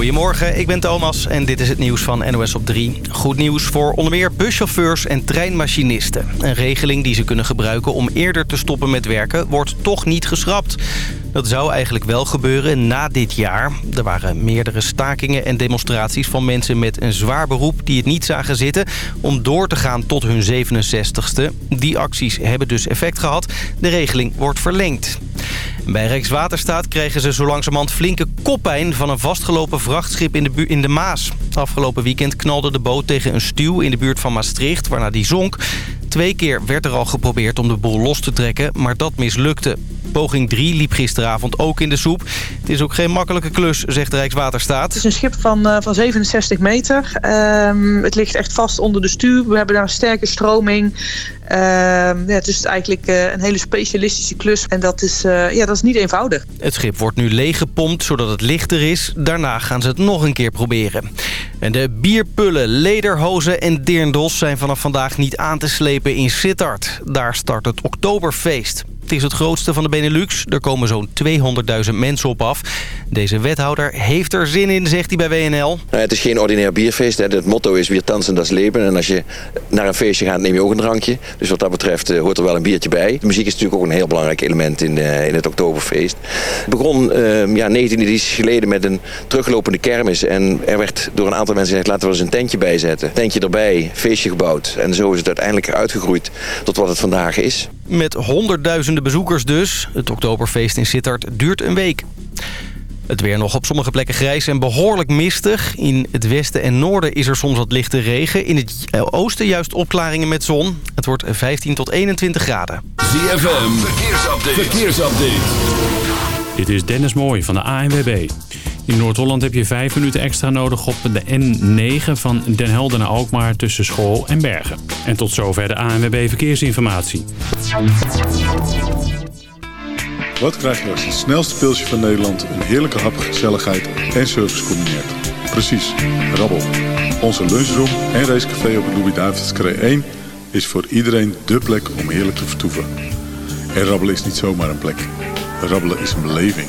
Goedemorgen, ik ben Thomas en dit is het nieuws van NOS op 3. Goed nieuws voor onder meer buschauffeurs en treinmachinisten. Een regeling die ze kunnen gebruiken om eerder te stoppen met werken... wordt toch niet geschrapt. Dat zou eigenlijk wel gebeuren na dit jaar. Er waren meerdere stakingen en demonstraties van mensen met een zwaar beroep... die het niet zagen zitten om door te gaan tot hun 67ste. Die acties hebben dus effect gehad. De regeling wordt verlengd. Bij Rijkswaterstaat kregen ze zo langzamerhand flinke koppijn... van een vastgelopen vrachtschip in de, in de Maas. Afgelopen weekend knalde de boot tegen een stuw in de buurt van Maastricht... waarna die zonk. Twee keer werd er al geprobeerd om de boel los te trekken, maar dat mislukte. Poging 3 liep gisteravond ook in de soep. Het is ook geen makkelijke klus, zegt Rijkswaterstaat. Het is een schip van, uh, van 67 meter. Um, het ligt echt vast onder de stuur. We hebben daar een sterke stroming. Uh, ja, het is eigenlijk uh, een hele specialistische klus. En dat is, uh, ja, dat is niet eenvoudig. Het schip wordt nu leeggepompt zodat het lichter is. Daarna gaan ze het nog een keer proberen. En de bierpullen, lederhozen en deerndels zijn vanaf vandaag niet aan te slepen in Sittard. Daar start het Oktoberfeest. Het is het grootste van de Benelux. Er komen zo'n 200.000 mensen op af. Deze wethouder heeft er zin in, zegt hij bij WNL. Nou, het is geen ordinair bierfeest. Hè. Het motto is weer tanzen, dat is leven. En als je naar een feestje gaat, neem je ook een drankje. Dus wat dat betreft uh, hoort er wel een biertje bij. De muziek is natuurlijk ook een heel belangrijk element in, uh, in het Oktoberfeest. Het begon uh, ja, 19 edities geleden met een teruglopende kermis. En er werd door een aantal mensen gezegd, laten we eens een tentje bijzetten. Tentje erbij, feestje gebouwd. En zo is het uiteindelijk uitgegroeid tot wat het vandaag is. Met honderdduizenden bezoekers dus. Het Oktoberfeest in Sittard duurt een week. Het weer nog op sommige plekken grijs en behoorlijk mistig. In het westen en noorden is er soms wat lichte regen. In het oosten juist opklaringen met zon. Het wordt 15 tot 21 graden. ZFM, verkeersupdate. verkeersupdate. Dit is Dennis Mooij van de ANWB. In Noord-Holland heb je vijf minuten extra nodig op de N9 van Den Helder naar Alkmaar tussen School en Bergen. En tot zover de ANWB Verkeersinformatie. Wat krijg je als het snelste pilsje van Nederland een heerlijke hap, gezelligheid en service combineert? Precies, rabbel. Onze lunchroom en racecafé op de Louis-David's 1 is voor iedereen dé plek om heerlijk te vertoeven. En rabbelen is niet zomaar een plek. Rabbelen is een beleving.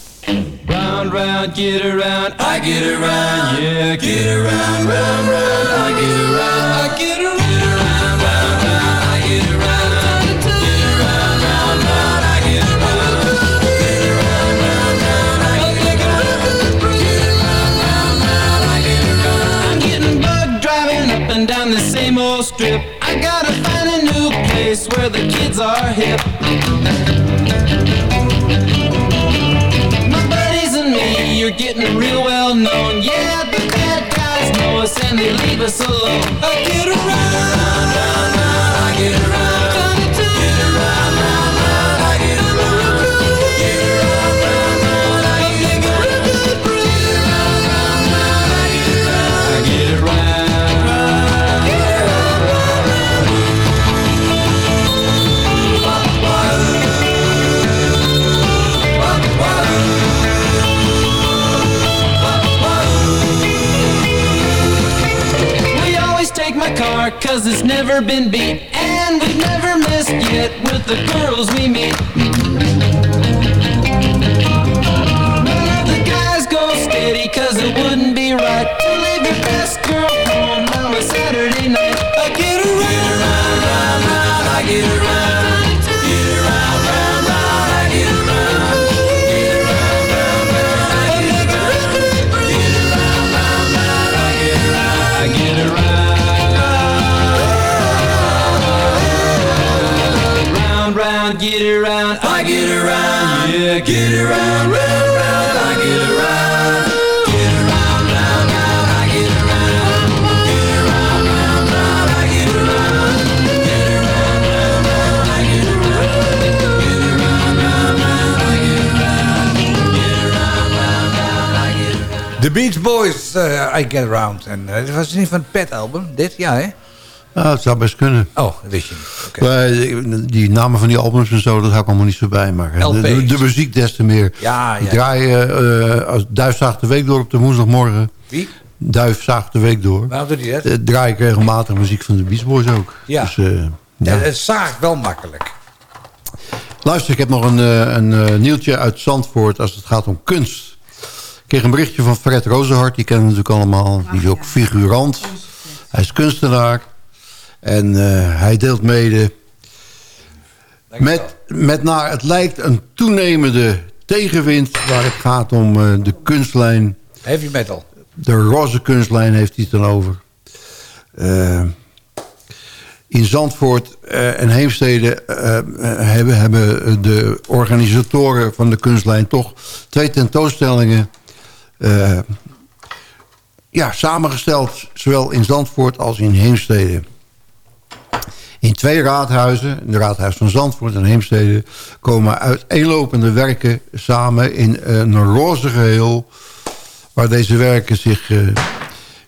Round, round, get around, I get around, yeah, get around, round, round, I get around, I get around, get around, round, round, I get around, down the same old strip. I gotta find a new place where the kids are hip. You're getting real well known. Yeah, the bad guys know us and they leave us alone. I get around, round, round, round, I get around. Been beat The Beach Boys, eh, I Get Around. En uh, dat was niet van het Pet-album, dit? Ja, hè? Ja, het zou best kunnen. Oh, dat wist je niet. Maar die namen van die albums en zo, dat hou ik allemaal niet zo bij. Maar de, LP's. de, de muziek des te meer. Ja, ja. draaien uh, als Duif zaagt de week door op de woensdagmorgen. Wie? Duif zaagt de week door. Waarom doet hij dat? Draai ik regelmatig muziek van de Beach Boys ook. Ja. Dus, uh, ja. Het zaagt wel makkelijk. Luister, ik heb nog een, een, een nieuwtje uit Zandvoort als het gaat om kunst. Ik kreeg een berichtje van Fred Rozenhart. Die kennen we natuurlijk allemaal. Die is ook figurant. Hij is kunstenaar. En uh, hij deelt mede met, met naar het lijkt een toenemende tegenwind... waar het gaat om uh, de kunstlijn. Heavy metal. De roze kunstlijn heeft hij het dan over. Uh, in Zandvoort en Heemstede hebben, hebben de organisatoren van de kunstlijn... toch twee tentoonstellingen ja, samengesteld. Zowel in Zandvoort als in Heemstede. In twee raadhuizen, de raadhuis van Zandvoort en Heemstede... komen uiteenlopende werken samen in een roze geheel... waar deze werken zich uh,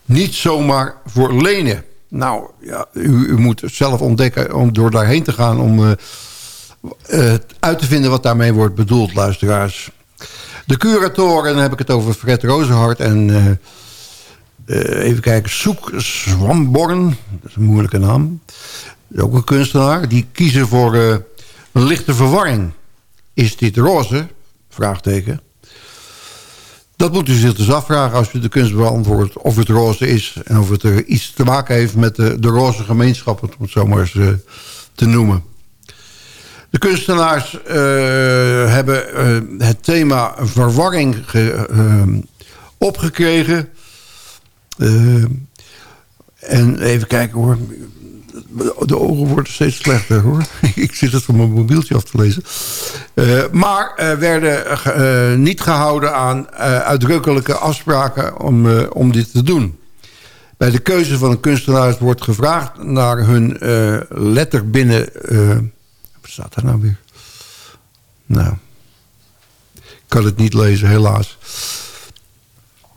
niet zomaar voor lenen. Nou, ja, u, u, moet zelf ontdekken om door daarheen te gaan... om uh, uit te vinden wat daarmee wordt bedoeld, luisteraars. De curatoren, dan heb ik het over Fred Rozenhart en... even kijken, Soek Swamborn, dat is een moeilijke naam ook een kunstenaar, die kiezen voor uh, een lichte verwarring. Is dit roze? Vraagteken. Dat moet u zich dus afvragen als u de kunst beantwoordt of het roze is... en of het er iets te maken heeft met de, de roze gemeenschap, om het zo maar eens te noemen. De kunstenaars uh, hebben het thema verwarring ge, opgekregen... en even kijken hoor de ogen worden steeds slechter hoor. Ik zit het van mijn mobieltje af te lezen. Maar werden niet gehouden aan uitdrukkelijke afspraken om, om dit te doen. Bij de keuze van een kunstenaar wordt gevraagd naar hun letter binnen... wat staat daar nou weer? Nou, ik kan het niet lezen helaas.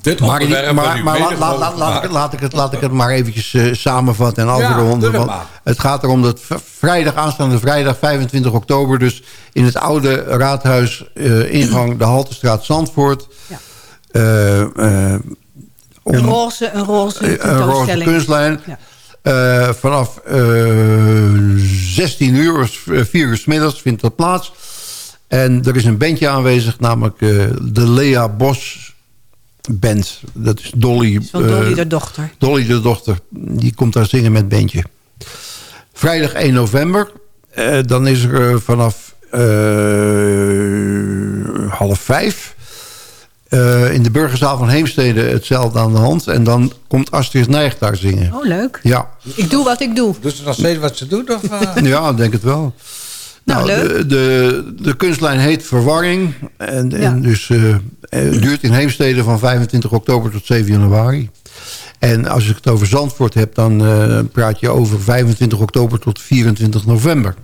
Dit maar, maar, maar, maar laat, laat, laat, laat, laat, ik het, laat ik het maar eventjes uh, samenvatten en afronden. Ja, want het gaat erom dat vrijdag, aanstaande vrijdag 25 oktober... dus in het oude raadhuis uh, ingang de Haltestraat Zandvoort... Ja. Uh, om, een roze, een roze, een roze kunstlijn. Ja. Vanaf 16 uur of 4 uur s middags vindt dat plaats. En er is een bandje aanwezig, namelijk de Lea Bos band. Dat is Dolly. Van Dolly de dochter. Dolly de dochter. Die komt daar zingen met bandje. Vrijdag 1 november. Dan is er vanaf half vijf... in de burgerzaal van Heemstede hetzelfde aan de hand. En dan komt Astrid Nijg daar zingen. Oh, leuk. Ja. Ik doe wat ik doe. Doet ze nog steeds wat ze doet? Of, ja, ik denk het wel. Nou, nou de, de, de, kunstlijn heet Verwarring. En, ja. en dus uh, duurt in Heemstede van 25 oktober tot 7 januari. En als ik het over Zandvoort heb, dan uh, praat je over 25 oktober tot 24 november.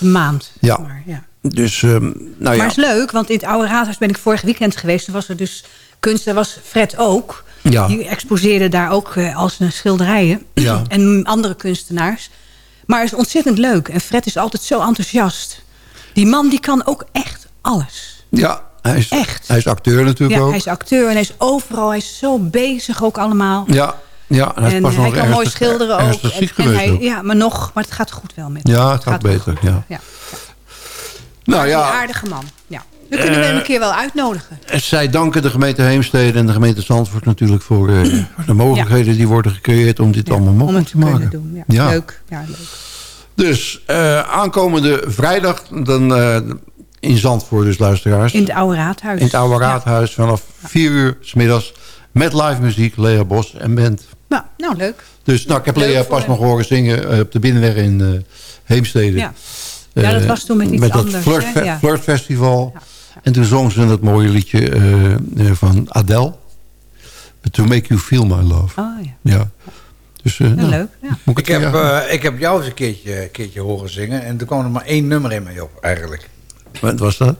Een maand. Ja. Maar, ja. Dus, um, nou ja. Maar is leuk, want in het oude raadhuis ben ik vorig weekend geweest. Toen was er dus kunst, daar was Fred ook. Ja. Die exposeerde daar ook uh, als schilderijen. Ja. en andere kunstenaars. Maar het is ontzettend leuk. En Fred is altijd zo enthousiast. Die man die kan ook echt alles. Ja, hij is, echt. Hij is acteur natuurlijk ja, ook. hij is acteur en hij is overal. Hij is zo bezig ook allemaal. Ja, ja en hij, en hij kan mooi schilderen ook. En, hij, ja, maar nog, maar het gaat goed wel met hem. Ja, het gaat, beter. Ja. ja. Nou Een ja, aardige man. Ja. We kunnen uh, hem een keer wel uitnodigen. Zij danken de gemeente Heemstede en de gemeente Zandvoort natuurlijk voor, uh, voor de mogelijkheden ja. die worden gecreëerd om dit ja, allemaal mogelijk te, maken. Doen. Ja. Leuk. Ja, leuk. Dus uh, aankomende vrijdag dan, in Zandvoort dus luisteraars. In het oude raadhuis. In het oude raadhuis vanaf 4 uur s middags met live muziek, Lea Bos en band. Nou, nou leuk. Dus nou, ik heb Lea pas nog horen zingen op de binnenweg in Heemstede. Ja. Ja, dat was toen met iets met anders. Dat flirt, ja. flirtfestival. Ja. En toen zong ze dat mooie liedje van Adele. To Make You Feel My Love. Oh, ja. ja. Dus, uh, nou, leuk. Ja. Ik, ik, heb, uh, ik heb jou eens een keertje, keertje horen zingen. En er kwam er maar één nummer in mee op, eigenlijk. Wat was dat?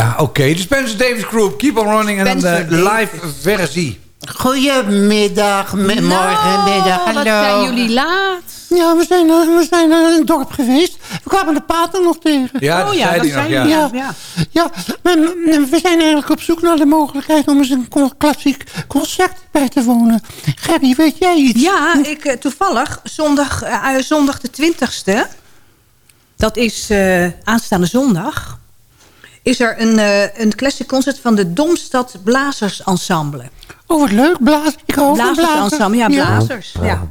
Ja, oké. De Spencer Davis Group, Keep on Running. En de Spencer live versie. Goedemiddag, morgen, middag, hallo. Wat zijn jullie laat? Ja, we zijn, eh, we zijn naar een dorp geweest. We kwamen de pater nog tegen. Ja, dat zei hij nog, ja. Ja, ja. ja we, we zijn eigenlijk op zoek naar de mogelijkheid om eens een klassiek concert bij te wonen. Gerry, weet jij iets? Ja, ik, eh, toevallig, zondag, eh, eh, zondag de 20ste, dat is eh, aanstaande zondag, is er een, eh, een classic concert van de Domstad Blazers Ensemble. Oh, wat leuk. Blaas. Ik hou van Blazers. Ensemble, ja, blazers. Ja.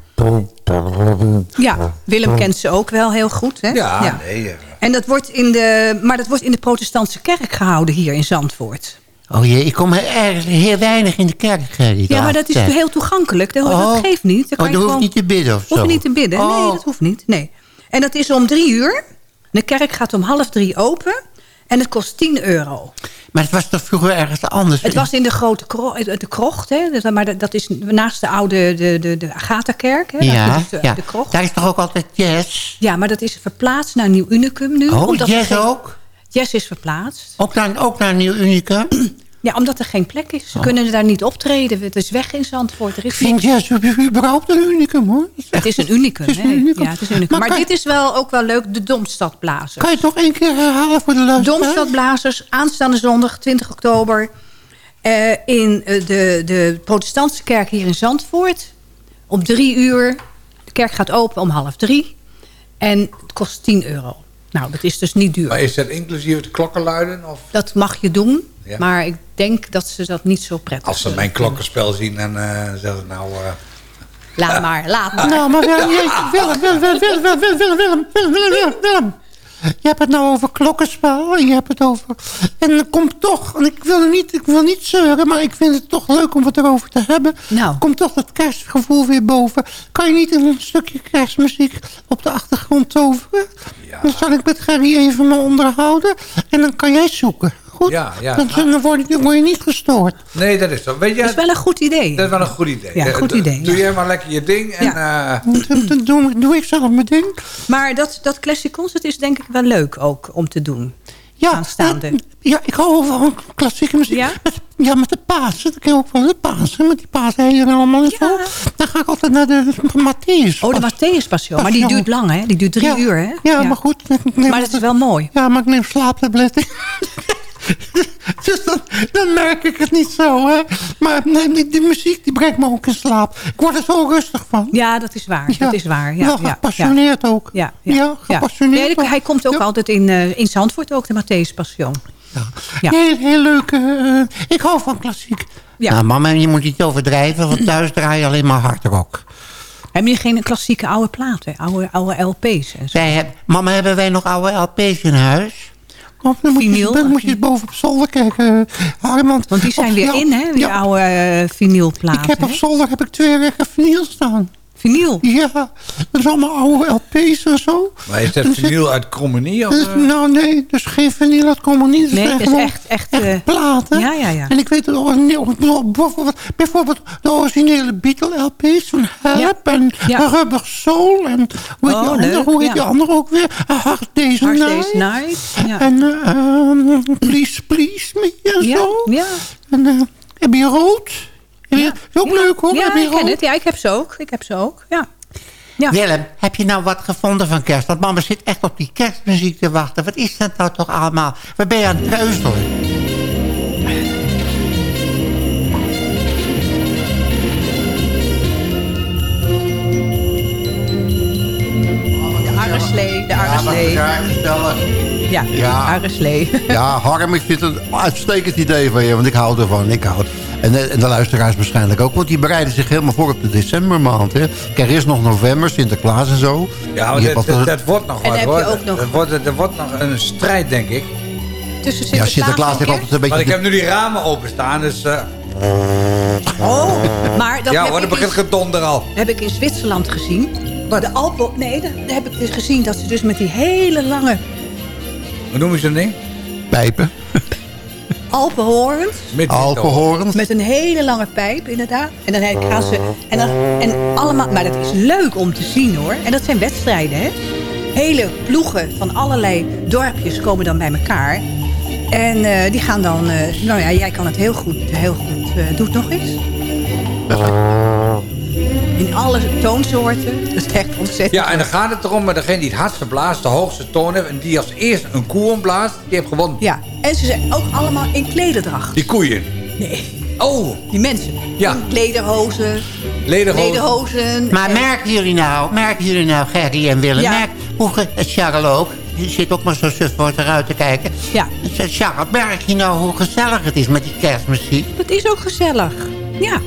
ja, Willem kent ze ook wel heel goed. Hè? Ja, nee. eh, En dat wordt in de, maar dat wordt in de protestantse kerk gehouden hier in Zandvoort. Oh jee, ik kom erg heel weinig in de kerk, Gerry. Ja, maar dat is heel toegankelijk. Dat, dat Oh. geeft niet. Dan kan Oh, je je hoeft niet te bidden of Hoef je zo? niet te bidden. Nee, Oh. dat hoeft niet. Nee. En dat is om drie uur. De kerk gaat om half drie open. En het kost 10 euro. Maar het was toch vroeger ergens anders? Het was in de grote kro de krocht. Hè? Maar dat- is naast de oude de, de, de Agatha-kerk. Hè? Ja, de, ja. de krocht. daar is toch ook altijd jazz? Ja, maar dat is verplaatst naar Nieuw Unicum nu. Oh, jazz ook? Jazz is verplaatst. Ook naar, ook naar Nieuw Unicum? Ja, omdat er geen plek is. Ze kunnen daar niet optreden. Het is weg in Zandvoort. Er is Ik vind niks. jazz überhaupt een unicum, hoor. Het is een unicum. Het is een hè? unicum. Ja, het is een unicum. Maar dit is wel ook wel leuk. De Domstadblazers. Kan je het nog één keer herhalen voor de luisteraar? Domstadblazers, aanstaande zondag 20 oktober... eh, in eh, de, de protestantse kerk hier in Zandvoort. Om drie uur. De kerk gaat open om half drie. En het kost 10 euro. Nou, dat is dus niet duur. Maar is dat inclusief het klokkenluiden? Of Dat mag je doen. Ja. Maar ik denk dat ze dat niet zo prettig als ze mijn vinden. klokkenspel zien, dan eh, zeggen ze nou... eh, Laat maar, laat maar. Nou, maar Willem, Willem, Willem, Willem, Willem, Willem, Willem, Willem, Je hebt het nou over klokkenspel en je hebt het over... En er komt toch, en ik wil, niet, ik wil niet zeuren, maar ik vind het toch leuk om het erover te hebben. Nou. Komt toch dat kerstgevoel weer boven. Kan je niet een stukje kerstmuziek op de achtergrond toveren? Dan zal ik met Gerry even me onderhouden en dan kan jij zoeken. Goed? Ja, ja. Dan, dan, word, je, dan word je niet gestoord. nee, dat is zo. Weet je, Dat is wel een goed idee. dat is wel een goed idee. Ja, Eh, goed doe- idee, Doe ja. jij maar lekker je ding. En, eh, Dan, dan doe, doe ik zelf mijn ding. Maar dat, dat classic concert is denk ik wel leuk ook om te doen. Ja, Aanstaande. eh, ja, ik hou van klassieke muziek. Ja? Met, ja, met de Pasen. Ik ken ook wel de Pasen. Met die Pasen en allemaal en Ja. zo. Dan ga ik altijd naar de Matthäus. Oh, de Matthäus Passion. Maar die duurt lang, hè? Die duurt drie ja. uur, hè? Ja, maar goed. Maar dat is wel mooi. Ja, maar ik neem slaaptabletten. dus dan, dan merk ik het niet zo, hè. Maar nee, die, die muziek die brengt me ook in slaap. Ik word er zo rustig van. Ja, dat is waar. Dat is waar. Ja, ja, gepassioneerd ook. Ja, Ja, gepassioneerd Nee, hij komt ook altijd in, eh, in Zandvoort, ook de Matthäus Passion. Ja. Heel, heel leuk. eh, ik hou van klassiek. Ja. Nou, mama, je moet niet overdrijven, want thuis draai je alleen maar hardrock. Heb je geen klassieke oude platen, oude, oude LP's en zo? Wij mama, hebben wij nog oude LP's in huis? Dan moet, je, Vinyl? dan moet je boven op zolder kijken. Harmond. Want die zijn Op- weer ja, in, hè? Die ja, oude eh, vinylplaten. ik heb op zolder heb ik twee rekken vinyl staan. Vinyl? Ja, dat is allemaal oude LP's en zo. maar is dat En zit- vinyl uit Cromenie? Of, Dus, eh? nou nee, dus geen vinyl, dat komt niet. Nee, het is echt- echt, eh, platen. ja, ja, ja. En ik weet het origineel, bijvoorbeeld, bijvoorbeeld de originele Beatle-LP's van Help en Ja. Rubber Soul. En hoe heet, Oh, die, andere, hoe heet ja. die andere ook weer? A Hard Day's Hard Night. Day's Night. Ja. En eh, ehm, Please Please Me en ja, zo. ja. En uh, Abbey Road. Ja. Is ook leuk hoor, Ja, ik ken het. Ja, ik heb ze ook. Ik heb ze ook. Ja. Ja. Willem, heb je nou wat gevonden van kerst? Want mama zit echt op die kerstmuziek te wachten. Wat is dat nou toch allemaal? Waar ben je aan het treuzelen? De arreslee, de arreslee. Ja, Ja. arreslee. Ja, Harm, ik vind het een uitstekend idee van je, want ik hou ervan. Ik hou. En de, en de luisteraars waarschijnlijk ook, want die bereiden zich helemaal voor op de decembermaand. Hè. Kijk, er is nog november, Sinterklaas en zo. Ja, maar dat, altijd- dat, wordt nog En wat hoor. heb je ook nog- Dat wordt, dat wordt nog een strijd, denk ik. Tussen ja, Sinterklaas, Sinterklaas en heeft altijd een beetje... Want ik heb nu die ramen openstaan, dus... eh, Oh, maar dat ja heb, hoor, ik dan begint in, gedonder al. heb ik in Zwitserland gezien. Waar de Alpen... Nee, daar heb ik dus gezien dat ze dus met die hele lange Hoe noemen ze dat ding? Pijpen. Alpenhoorns... Met Alpenhoorns. Met een hele lange pijp, inderdaad. En dan gaan ze... En, dan, en allemaal... Maar dat is leuk om te zien, hoor. En dat zijn wedstrijden, hè. Hele ploegen van allerlei dorpjes komen dan bij elkaar. En eh, die gaan dan... eh, nou ja, jij kan het heel goed. Heel goed. eh, doe het nog eens. In alle toonsoorten. Dat is echt ontzettend. Ja, en dan gaat het erom, maar degene die het hardste blaast, de hoogste toon heeft... en die als eerste een koe blaast, die heeft gewonnen. Ja, en ze zijn ook allemaal in klederdracht. Die koeien. Nee. Oh, Die mensen. Ja. In Lederhozen. Lederhozen. Maar merken jullie nou, merken jullie nou, Gerry en Willem, Ja. merk, hoe, Charles ook, die zit ook maar zo suf voor eruit te kijken. Ja. Charles, merk je nou hoe gezellig het is met die kerstmuziek? Het is ook gezellig. Ja.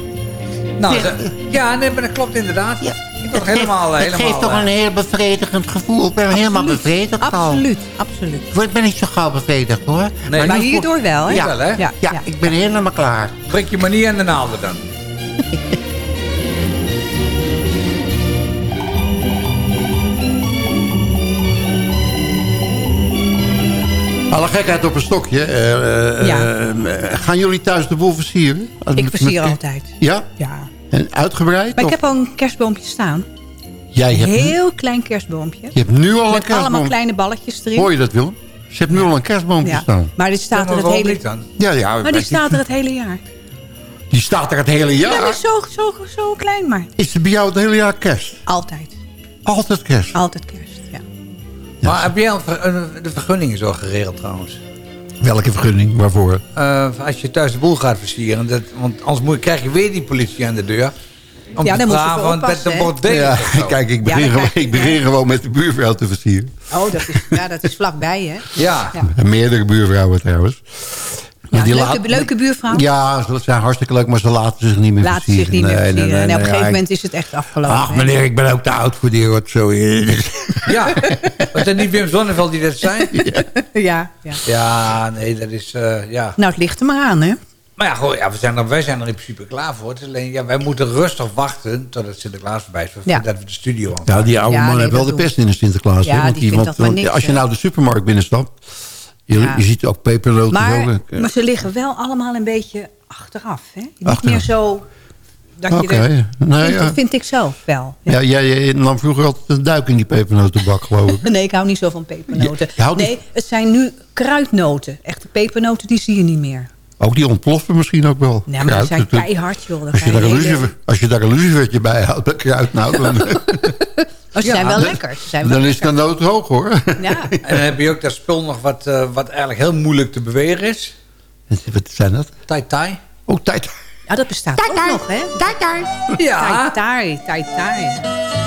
Nou, Ja. ze- ja, nee, maar dat klopt inderdaad. Ja. Ik word helemaal... het helemaal geeft toch eh, een heel bevredigend gevoel. Ik ben helemaal bevredigd al. Absoluut, absoluut. Ik ben niet zo gauw bevredigd hoor. Nee, Maar hierdoor wel, hè? Ja, Wel, hè? Ja, ja, ja. ik ben helemaal klaar. Prik je maar niet aan de naalden dan. Alle gekheid op een stokje. eh, eh, Ja. eh, gaan jullie thuis de boel versieren? Als Ik versier met- altijd. Ja? Ja. En uitgebreid? Maar ik of- heb al een kerstboompje staan. Jij Een hebt, heel klein kerstboompje. je hebt nu al een Met allemaal kerstboom. kleine balletjes erin. Hoor je dat, Willem? Ze hebben nu al een kerstboompje Ja. staan. Maar dit staat er het hele... Ja, ja. Maar die staat er het hele jaar. Die staat er het hele jaar. Ja, maar zo, zo, zo klein maar. Is er bij jou het hele jaar kerst? Altijd. Altijd kerst. Altijd kerst, ja. Maar heb jij al een- de vergunningen zo geregeld trouwens? Welke vergunning? Waarvoor? Eh, als je thuis de boel gaat versieren. Dat, want anders moet, krijg je weer die politie aan de deur. Om Ja, te dan moet je vragen, want een hè? bordeel Ja, kijk, ik begin, gewoon, ik begin gewoon met de buurvrouw te versieren. Oh, dat is, ja, dat is vlakbij, hè? Ja. Ja. En meerdere buurvrouwen trouwens. Ja, die leuke, laat- leuke buurvrouw. Ja, ze zijn hartstikke leuk, maar ze laten zich niet meer Laat versieren. zich niet meer Nee, nee, versieren. nee, en op een gegeven ja, moment is het echt afgelopen. Ach hè? meneer, ik ben ook te oud voor die rotzooi. Ja, was dat niet Wim Zonneveld die dat zei? Ja, ja. Ja, nee, dat is... eh, ja. Nou, het ligt er maar aan, hè? Maar ja, goed, ja we zijn er, wij zijn er in principe klaar voor. Het is alleen, ja, wij moeten rustig wachten totdat Sinterklaas voorbij is. Ja. Dat we de studio aan. Ja, die oude Ja, man nee, heeft wel de pest in de Sinterklaas. Ja, hè, want die vindt want- dat maar want niks, Als je nou de supermarkt binnenstapt, je, Ja. je ziet ook pepernoten. Maar, zo, maar ze liggen wel allemaal een beetje achteraf, hè? Niet Achteraf. meer zo... Dat je er, nou vind, ja. vind ik zelf wel. Ja. Ja, jij, nam vroeger altijd een duik in die pepernotenbak, geloof ik. Nee, ik hou niet zo van pepernoten. Niet- nee, het zijn nu kruidnoten. Echte pepernoten, die zie je niet meer. Ook die ontploffen misschien ook wel. Nee, maar die zijn keihard, joh. Als je, daar hele- lucifer, als je daar een lucifertje bij houdt kruid, nou, dan, Maar ze zijn wel dan- lekker. Ze zijn wel dan is de nood hoog, hoor. Ja. En dan heb je ook dat spul nog wat, eh, wat eigenlijk heel moeilijk te bewegen is. Wat zijn dat? Tai tai. Oh, tijd. ja, dat bestaat ook nog, hè? Ja. Tai tai, tai tai.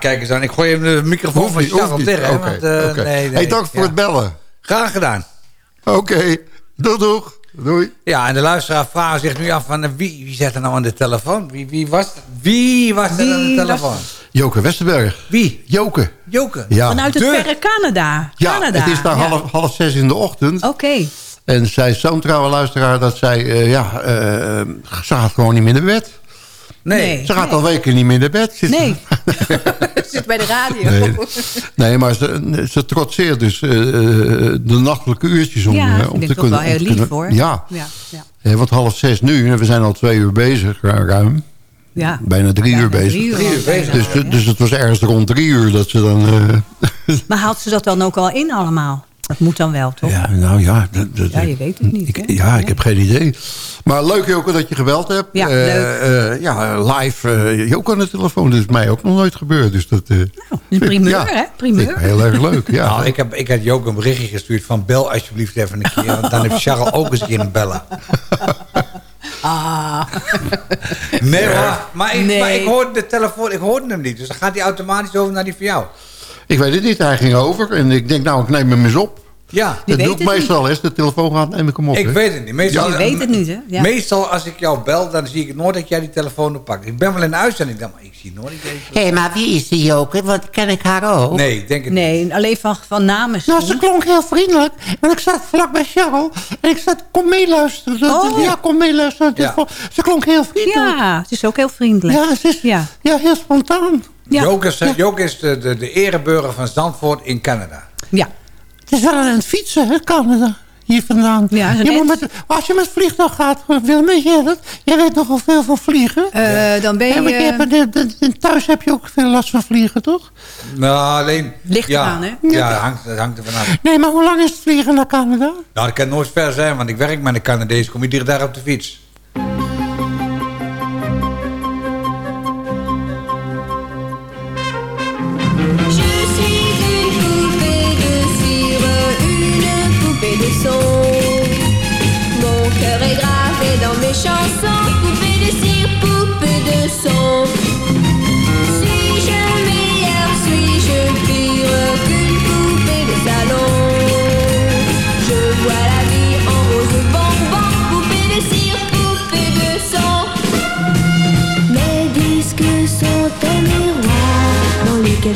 Kijk eens aan. Ik gooi hem de microfoon Hoeft van Charles Oké, want, eh, nee, nee, Hey, dank voor ja. het bellen. Graag gedaan. Oké, doeg, doeg. Doei. Ja, en de luisteraar vraagt zich nu af van eh, wie, wie zet er nou aan de telefoon? Wie, wie was Wie was er aan de Wie was- telefoon? Joke Westerberg. Wie? Joke. Joke. Ja. Vanuit het De- verre Canada. Ja, Canada. het is daar Ja. half, half zes in de ochtend. Oké. En zij is zo'n trouwe luisteraar dat zij... eh, ja, eh, ze gaat gewoon niet meer naar bed. Nee. Ze gaat al weken niet meer naar bed. Zit- Nee. Zit bij de radio. Nee, nee maar ze, ze trotseert dus eh, de nachtelijke uurtjes om, Ja, eh, ik om te het ook kunnen... wel heel lief, kunnen- hoor. Ja, Ja, ja. Eh, want half zes nu, en we zijn al twee uur bezig, ru- ruim. ja. Bijna drie uur bezig. drie uur Drie uur al bezig. Dus, dus het was ergens rond drie uur dat ze dan... eh, Maar haalt ze dat dan ook al in allemaal? Dat moet dan wel, toch? ja, nou ja... Dat, dat- Ja, je weet het niet, Ik, hè? ja, ik heb geen idee. Maar leuk Joke dat je gebeld hebt. Ja, Eh, leuk. eh, ja, live eh Joke aan de telefoon. Dat is mij ook nog nooit gebeurd. Dus dat, eh, Nou, een primeur, ja, hè? Primeur. heel erg leuk. Ja. Nou, ik, heb, ik had Joke een berichtje gestuurd van bel alsjeblieft even een keer. Want dan heeft Charles ook eens een keer een bellen. Ah. Nee hoor, maar ik, Nee. maar ik hoorde de telefoon, ik hoorde hem niet. Dus dan gaat hij automatisch over naar die van jou. Ik weet het niet, hij ging over. En ik denk, nou, ik neem hem eens op. Ja, Je dat doe ik meestal, als de telefoon gaat, neem ik hem op. ik weet het niet. Meestal, Je weet het niet, hè? Ja. Meestal als ik jou bel, dan zie ik nooit dat jij die telefoon oppakt. Ik ben wel in de uitzending, dan, maar ik zie nooit. Hé, maar wie is die Joke? Want ken ik haar ook? Nee, ik denk het niet. Nee, alleen van, van namen. Nou, ze klonk heel vriendelijk. Want ik zat vlak bij Charles. En ik zat, kom meeluisteren. Oh. Ja, kom meeluisteren. Ja. Ze klonk heel vriendelijk. Ja, het is ook heel vriendelijk. Ja, ze is Ja. ja. heel spontaan. Ja. Joke is, Joke is de, de, de ereburger van Zandvoort in Canada. Ja. Het is wel aan het fietsen, hè, Canada. Hier vandaan. Ja, je moet met, als je met vliegtuig gaat, Willem, weet je dat? Jij weet nogal veel van vliegen. Eh, dan ben Ja, je hebt, de- thuis heb je ook veel last van vliegen, toch? Nou, alleen... Ligt ja, eraan, hè? Ja, dat hangt, dat hangt er vanaf. Nee, maar hoe lang is het vliegen naar Canada? Nou, dat kan nooit ver zijn, want ik werk met een Canadees. Kom je dicht daar op de fiets.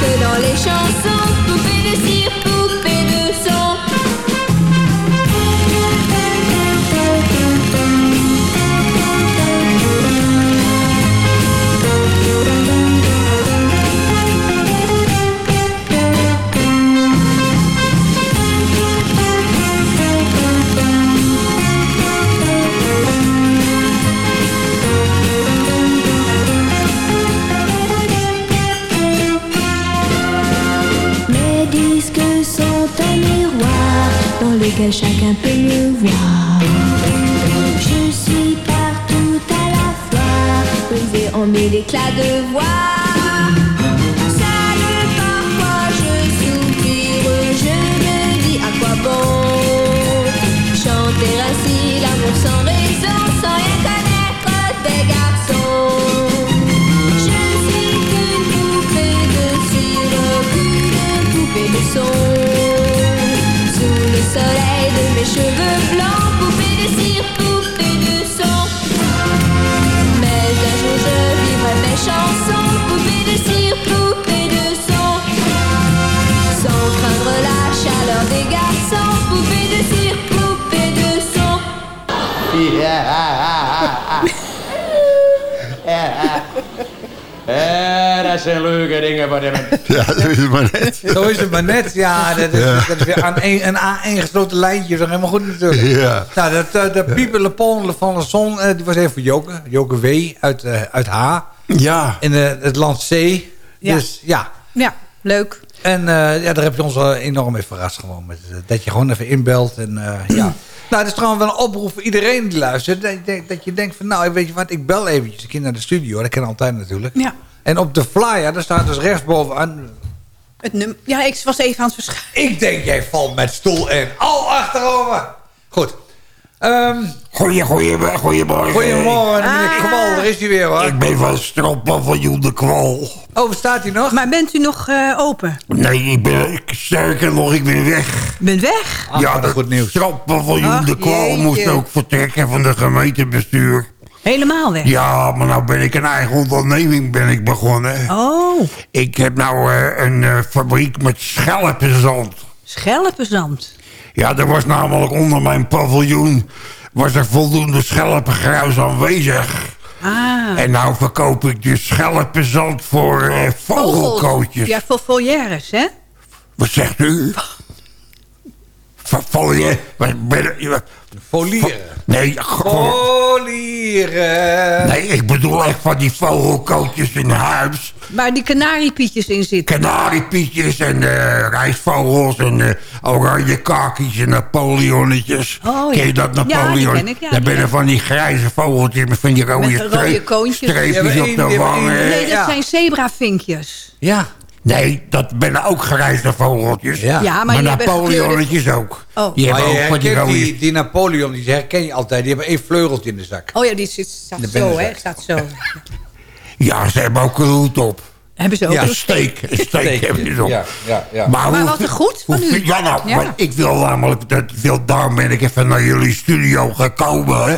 que dans les chansons, chacun peut me voir. Je suis partout à la fois, brisée en mille éclats de voix. Cheveux blancs, poupée de cire, poupée de son. Mais un jour je vivrai mes chansons, dat zijn leuke dingen wat hebben. Ja, dat is het maar net. Zo is het maar net. Ja, dat is, Ja. Dat is weer aan een, een aangesloten lijntje. Dat is helemaal goed natuurlijk. Ja. Nou, dat, eh, de Pieper Le Pont van de Zon, eh, die was even voor Joke. Joke W. uit, eh, uit H. Ja. In het land C. Ja. Dus ja. Ja, leuk. En eh, ja, daar heb je ons enorm mee verrast gewoon. Met, dat je gewoon even inbelt. En, eh, ja. Nou, dat is trouwens wel een oproep voor iedereen die luistert. Dat, je denkt- dat je denkt van, nou, weet je wat, ik bel eventjes een keer naar de studio. Dat kan altijd natuurlijk. Ja. En op de flyer, daar staat dus rechtsbovenaan... Het num ja, ik was even aan het verschuiven. Ik denk, jij valt met stoel en al achterover. Goed. Ehm Goeie, goeie, goeiemorgen. goedemorgen, meneer Ah. Kwal. Daar is hij weer, hoor. Ik ben van Strooppaviljoen de Kwal. Oh, staat hij nog? Maar bent u nog eh, open? Nee, ik ben, ik, sterker nog, ik ben weg. Bent weg? Ja, dat is goed nieuws. Strooppaviljoen de Kwal moest ook vertrekken van de gemeentebestuur. Helemaal weg? Ja, maar nou ben ik een eigen onderneming ben ik begonnen. Oh, Ik heb nou eh, een eh, fabriek met schelpenzand. schelpenzand. Ja, er was namelijk onder mijn paviljoen... was er voldoende schelpengruis aanwezig. Ah. En nou verkoop ik dus schelpenzand voor eh, vogelkootjes. Ja, voor volières, hè? Wat zegt u? Va- Volière? Je- Folieren. Nee. Folieren. Nee, ik bedoel echt van die vogelkootjes in huis. Waar die kanariepietjes in zitten. Kanariepietjes en eh rijstvogels en eh, oranje kakies en napoleonnetjes. Oh, ja. Ken je dat Ja, die Napoleon? ken ik, ja, Daar ben er van die grijze vogeltjes met van die rode, Met rode streep- koontjes. streepjes Ja, maar op de wangen. Nee, dat Ja. zijn zebravinkjes. Ja. Nee, dat zijn ook grijze vogeltjes. Ja. Ja, maar, maar Napoleonnetjes ook. Oh. Die Maar hebben je ook van die die, die Napoleon, die herken je altijd. Die hebben één vleugeltje in de zak. Oh ja, die zit, staat zo, hè? Staat zo. Ja, ze hebben ook een hoed op. Hebben ze ook Ja, een steek, een steek hebben ze op. Ja, ja, ja. Maar, Maar hoe- wat een goed van u. Ja, nou, Ja. maar ik wil namelijk, dat, wil, daarom ben ik even naar jullie studio gekomen. Hè?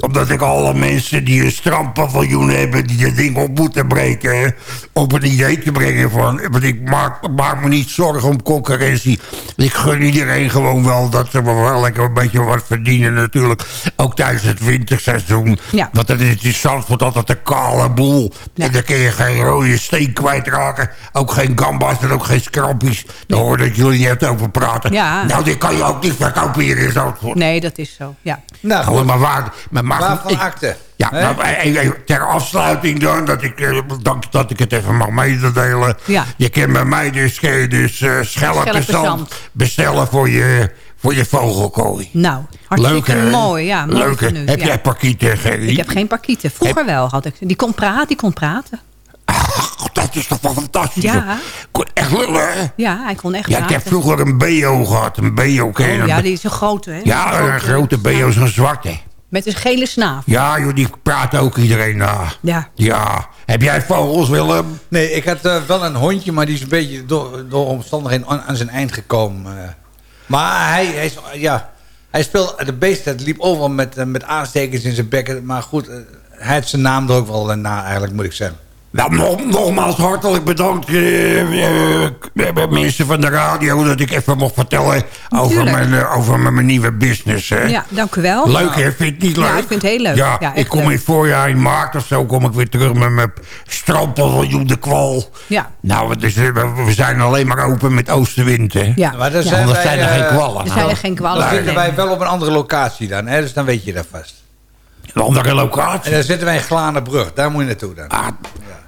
Omdat ik alle mensen die een strandpaviljoen hebben, die het ding op moeten breken, hè, op een idee te brengen van, want ik maak, maak me niet zorgen om concurrentie. Ik gun iedereen gewoon wel dat ze wel lekker een beetje wat verdienen natuurlijk. Ook tijdens het winterseizoen. Ja. Want dan is het in Zandvoort altijd een kale boel. En dan kun je geen rode kwijtraken. Ook geen gambas en ook geen scrappies. Daar hoorde ik jullie net over praten. Ja. Nou, die kan je ook niet verkopen hier in Zandvoort. Nee, dat is zo, ja. Nou, Gewoon goed. maar waar, maar mag, ik- akte? Ja, nou, eh, eh, ter afsluiting dan, dat ik, eh, dank dat ik het even mag mededelen. Ja. Je kan bij mij dus, dus eh schelpenzand Schelpenzand. bestellen voor je, voor je vogelkooi. Nou, hartstikke Leuk, mooi. Ja, mooi Leuk, van Heb ja. jij parkieten? Ik heb geen parkieten. Vroeger wel had ik. Die kon praten, die kon praten. Ach, dat is toch wel fantastisch. Ja. Kon Echt lullen, hè? Ja, hij kon echt Ja, ik heb vroeger een BO gehad. Een BO, ken je Oh, ja, die is een grote, hè? Ja, een grote BO, zo'n zwarte. Met een gele snaaf. Ja, joh, die praat ook iedereen na. Ja. Ja. Heb jij vogels, Willem? Nee, ik had eh, wel een hondje, maar die is een beetje door, door omstandigheden aan, aan zijn eind gekomen. eh. Maar hij, hij, is, ja, hij speelde, de beest het liep overal met, eh, met aanstekens in zijn bekken. Maar goed, hij heeft zijn naam er ook wel na eigenlijk, moet ik zeggen. Nou, nog, nogmaals hartelijk bedankt, eh, mensen van de radio... dat ik even mocht vertellen over mijn, over mijn, mijn nieuwe business. Hè. Ja, dank u wel. Leuk, hè? Vind je het niet leuk? Ja, ik vind het heel leuk. Ja, ik kom leuk. in het voorjaar, in maart of zo... kom ik weer terug met mijn strandpaviljoen de kwal. Ja. Nou, we we zijn alleen maar open met oostenwind, hè? Ja. Maar dan Ja. zijn Anders wij, zijn er geen kwallen. Er zijn er geen kwallen. Dan zitten wij wel op een andere locatie dan, hè? dus dan weet je dat vast. Een andere locatie. En dan zitten wij in Glanenbrug, daar moet je naartoe dan. Ah,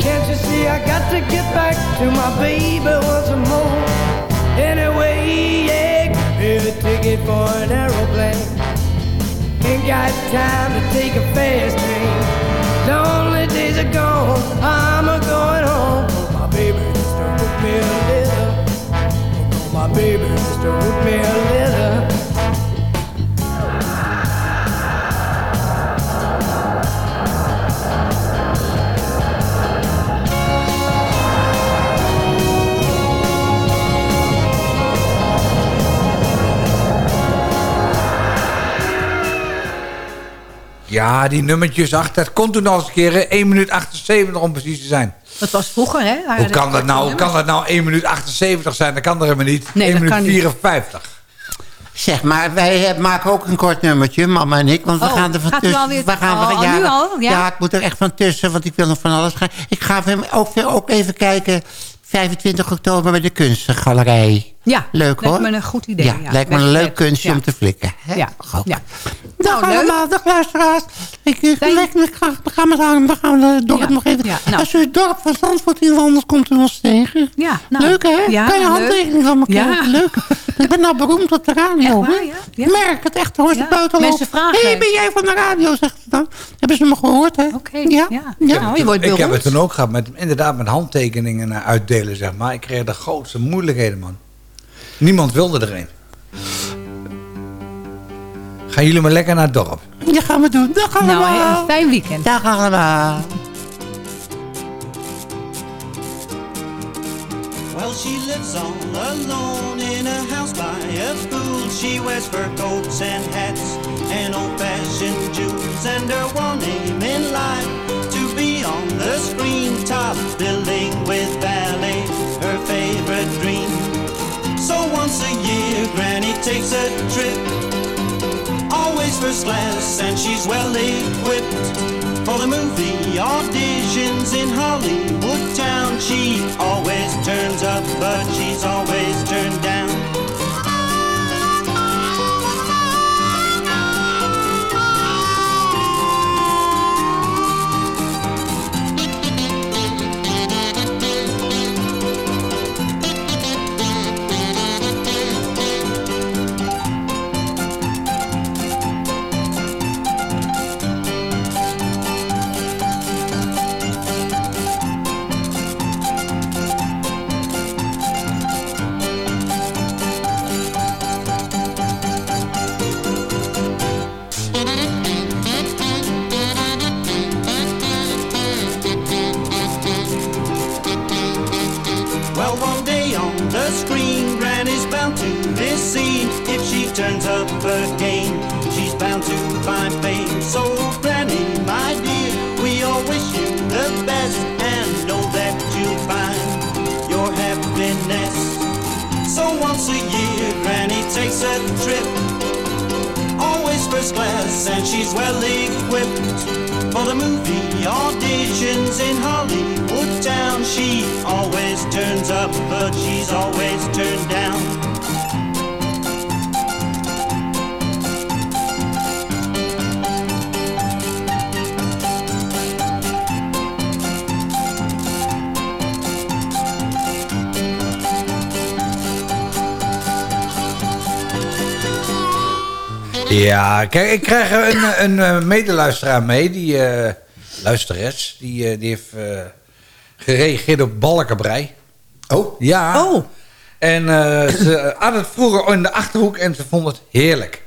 Can't you see I got to get back to my baby once more? Anyway, yeah, give a ticket for an aeroplane. Ain't got time to take a fast train. Lonely days are gone, I'm a going home. My baby just wrote me a letter. Oh, my baby just wrote me a letter. Ja, die nummertjes achter. Dat kon toen al eens een keer hè, 1 minuut 78 om precies te zijn. Dat was vroeger, hè? Hoe er kan dat nou, hoe kan dat nou 1 minuut 78 zijn? Dat kan er helemaal niet. Nee, 1 dat minuut kan niet. 54. Zeg maar, wij eh, maken ook een kort nummertje, mama en ik. Want we Oh, gaan er van tussen. alweer- we gaan, we- oh, ja, nu al? Ja? ik moet er echt van tussen, want ik wil nog van alles gaan. Ik ga hem ook, ook even kijken, 25 oktober bij de Kunstgalerij. Ja, Leuk lijkt hoor. me een goed idee, Ja, ja. lijkt me een leuk kunstje ja. om te flikken. Hè? Ja, Ook. ja. Dag Nou, leuk. allemaal, dag luisteraars. Ik, ik ga, we gaan, met aan, we gaan het dorp Ja, nog even... ja, nou. Als u het dorp van Zandvoort hier wandelt, komt u ons tegen. Ja, nou, leuk hè? ja, kan je handtekening van me Ja. krijgen? Leuk. Ik ben nou beroemd op de radio. Echt waar, hè? ja? Merk het echt. Hoor ze Ja. buiten Mensen lopen. vragen. Hé, hey, ben jij van de radio? Zegt ze dan. Hebben ze me gehoord hè? Oké, Ja. ja. Ja. Nou, je wordt Ik heb het toen ook gehad met inderdaad met handtekeningen eh, uitdelen, zeg maar. Ik kreeg de grootste moeilijkheden, man. Niemand wilde er een. Gaan jullie maar lekker naar het dorp. Ja, gaan we doen. Dag allemaal. Nou, een fijn weekend. Dag allemaal. Well, she lives all alone in a house by a pool. She wears fur coats and hats and old-fashioned jewels, and her one aim in life to be on the screen, top billing with ballet, her favorite dream. Once a year, Granny takes a trip, always first class, and she's well equipped for the movie auditions in Hollywood town. She always turns up, but she's always turned down. And she's well equipped for the movie auditions in Hollywood town. She always turns up, but she's always turned down. Ja, kijk, ik krijg een, een, eh, medeluisteraar mee, die eh, luisteres, die, eh, die heeft eh, gereageerd op Balkenbrei. Oh? Ja. Oh. En eh, ze had het vroeger in de Achterhoek en ze vond het heerlijk.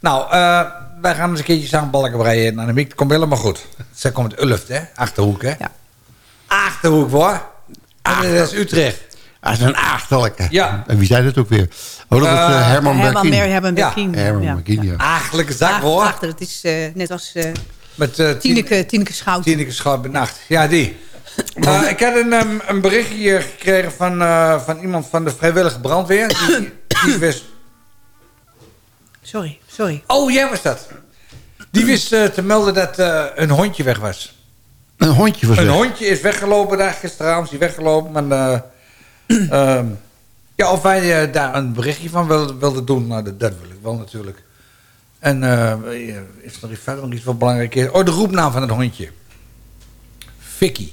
Nou, eh, wij gaan eens een keertje samen Balkenbrei in. Nou, dat komt helemaal goed. Zij komt uit Ulft, hè? Achterhoek, hè? Ja. Achterhoek, hoor. En dat is Utrecht. Dat is een achterlijke. Ja. En wie zei dat ook weer? Oh, dat was eh, Eh, Herman. Mer- Herman Berkien, Herman ja. Berkien, ja. Aaglijke zak, hoor. Achter, dat is eh, net als eh Met Tineke, Tineke Schouten. Tineke Schout Benacht. Ja, die. Eh, ik had een, um, een berichtje hier gekregen van, eh, van iemand van de vrijwillige brandweer. Die, die wist... Sorry, sorry. Oh, jij was dat. Die wist te melden dat eh, een hondje weg was. Een hondje was Een weg. hondje is weggelopen daar gisteravond. Is hij weggelopen. Maar, eh, ehm, ja, of wij eh, daar een berichtje van wilden, wilden doen. Nou, dat, dat wil ik wel natuurlijk. En eh, is er verder nog iets wat belangrijk is? Oh, de roepnaam van het hondje. Vicky.